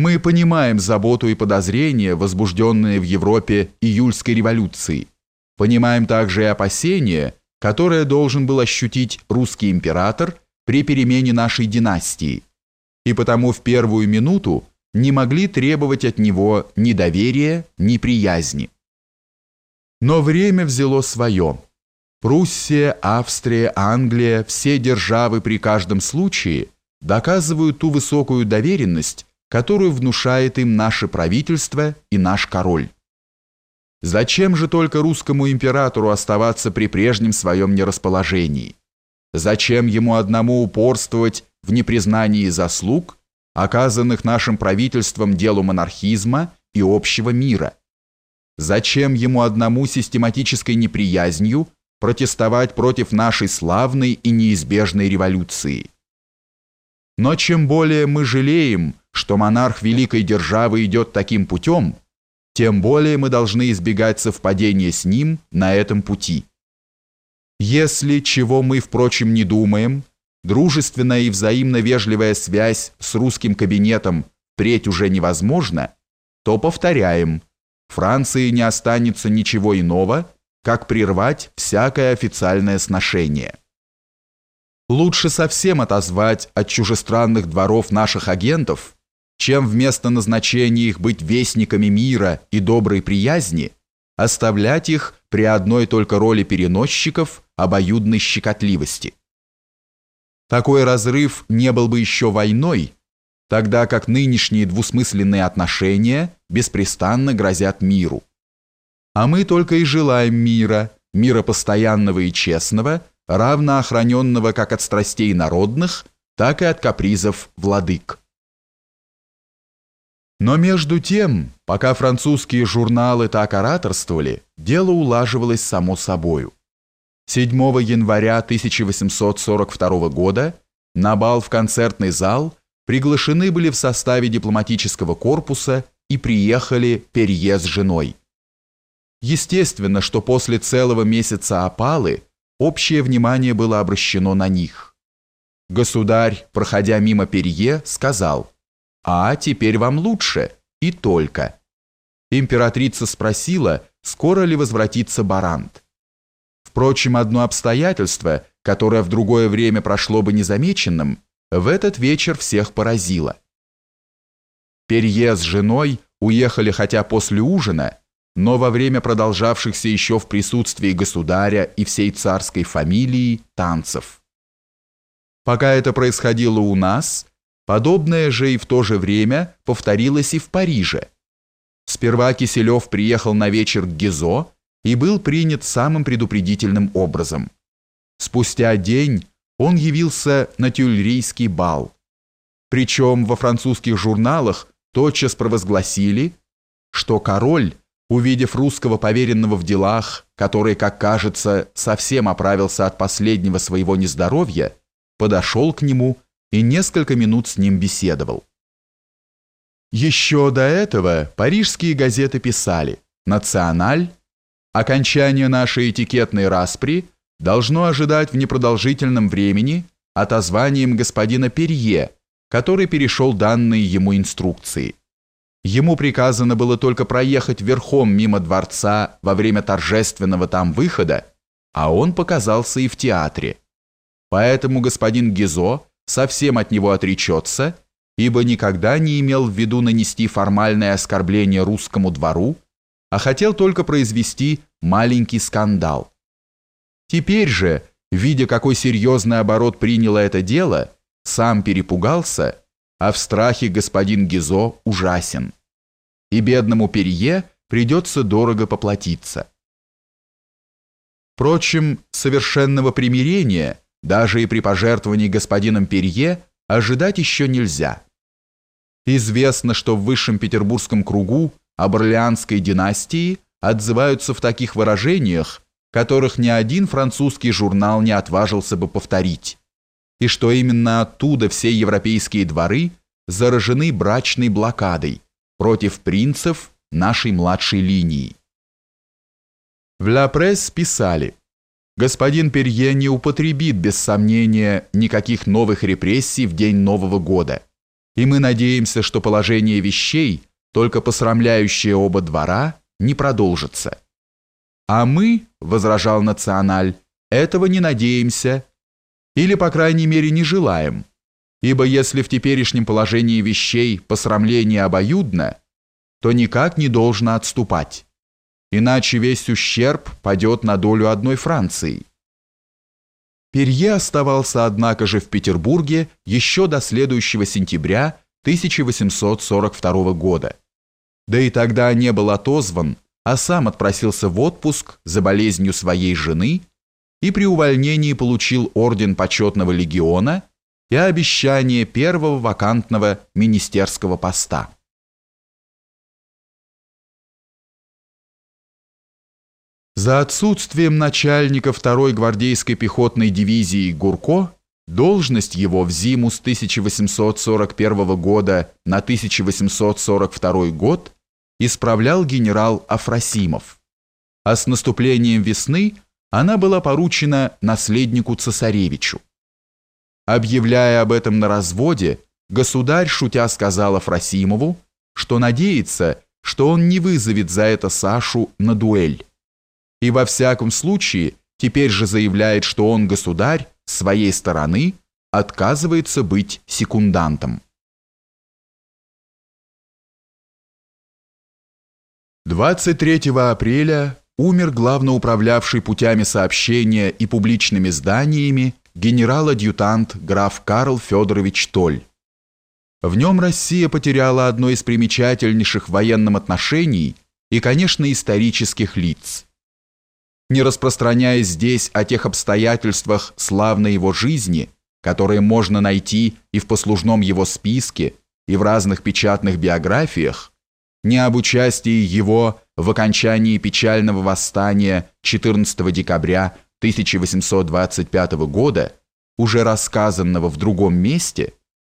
Мы понимаем заботу и подозрения, возбужденные в Европе июльской революцией. Понимаем также и опасения, которые должен был ощутить русский император при перемене нашей династии, и потому в первую минуту не могли требовать от него ни доверия, ни приязни. Но время взяло свое. Пруссия, Австрия, Англия, все державы при каждом случае доказывают ту высокую доверенность, которую внушает им наше правительство и наш король. Зачем же только русскому императору оставаться при прежнем своем нерасположении? Зачем ему одному упорствовать в непризнании заслуг, оказанных нашим правительством делу монархизма и общего мира? Зачем ему одному систематической неприязнью протестовать против нашей славной и неизбежной революции? Но чем более мы жалеем, что монарх великой державы идет таким путем, тем более мы должны избегать совпадения с ним на этом пути. Если, чего мы, впрочем, не думаем, дружественная и взаимно вежливая связь с русским кабинетом впредь уже невозможна, то повторяем, Франции не останется ничего иного, как прервать всякое официальное сношение. Лучше совсем отозвать от чужестранных дворов наших агентов – чем вместо назначения их быть вестниками мира и доброй приязни, оставлять их при одной только роли переносчиков обоюдной щекотливости. Такой разрыв не был бы еще войной, тогда как нынешние двусмысленные отношения беспрестанно грозят миру. А мы только и желаем мира, мира постоянного и честного, равно охраненного как от страстей народных, так и от капризов владык. Но между тем, пока французские журналы так ораторствовали, дело улаживалось само собою. 7 января 1842 года на бал в концертный зал приглашены были в составе дипломатического корпуса и приехали Перье с женой. Естественно, что после целого месяца опалы общее внимание было обращено на них. Государь, проходя мимо Перье, сказал – «А теперь вам лучше, и только». Императрица спросила, скоро ли возвратится Барант. Впрочем, одно обстоятельство, которое в другое время прошло бы незамеченным, в этот вечер всех поразило. Перье с женой уехали хотя после ужина, но во время продолжавшихся еще в присутствии государя и всей царской фамилии танцев. Пока это происходило у нас, Подобное же и в то же время повторилось и в Париже. Сперва Киселев приехал на вечер к Гизо и был принят самым предупредительным образом. Спустя день он явился на тюльрийский бал. Причем во французских журналах тотчас провозгласили, что король, увидев русского поверенного в делах, который, как кажется, совсем оправился от последнего своего нездоровья, подошел к нему и несколько минут с ним беседовал. Еще до этого парижские газеты писали «Националь», «Окончание нашей этикетной распри должно ожидать в непродолжительном времени отозванием господина Перье, который перешел данные ему инструкции. Ему приказано было только проехать верхом мимо дворца во время торжественного там выхода, а он показался и в театре. Поэтому господин Гизо совсем от него отречется, ибо никогда не имел в виду нанести формальное оскорбление русскому двору, а хотел только произвести маленький скандал. Теперь же, видя, какой серьезный оборот приняло это дело, сам перепугался, а в страхе господин Гизо ужасен. И бедному Перье придется дорого поплатиться. Впрочем, совершенного примирения – даже и при пожертвовании господином Перье ожидать еще нельзя. Известно, что в высшем петербургском кругу об Орлеанской династии отзываются в таких выражениях, которых ни один французский журнал не отважился бы повторить, и что именно оттуда все европейские дворы заражены брачной блокадой против принцев нашей младшей линии. В «Ла Пресс» писали – господин Перье не употребит без сомнения никаких новых репрессий в день Нового года. и мы надеемся, что положение вещей, только посрамляющее оба двора, не продолжится. А мы, возражал националь, этого не надеемся, или, по крайней мере, не желаем, ибо если в теперешнем положении вещей посрамление обоюдно, то никак не должно отступать, иначе весь ущерб падет на долю одной Франции. Перье оставался, однако же, в Петербурге еще до следующего сентября 1842 года. Да и тогда не был отозван, а сам отпросился в отпуск за болезнью своей жены и при увольнении получил орден почетного легиона и обещание первого вакантного министерского поста. За отсутствием начальника второй гвардейской пехотной дивизии Гурко должность его в зиму с 1841 года на 1842 год исправлял генерал Афросимов, а с наступлением весны она была поручена наследнику цесаревичу. Объявляя об этом на разводе, государь, шутя, сказал Афросимову, что надеется, что он не вызовет за это Сашу на дуэль и во всяком случае теперь же заявляет, что он, государь, своей стороны отказывается быть секундантом. 23 апреля умер главноуправлявший путями сообщения и публичными зданиями генерал-адъютант граф Карл Федорович Толь. В нем Россия потеряла одно из примечательнейших военном отношений и, конечно, исторических лиц – не распространяясь здесь о тех обстоятельствах славной его жизни, которые можно найти и в послужном его списке, и в разных печатных биографиях, не об участии его в окончании печального восстания 14 декабря 1825 года, уже рассказанного в другом месте –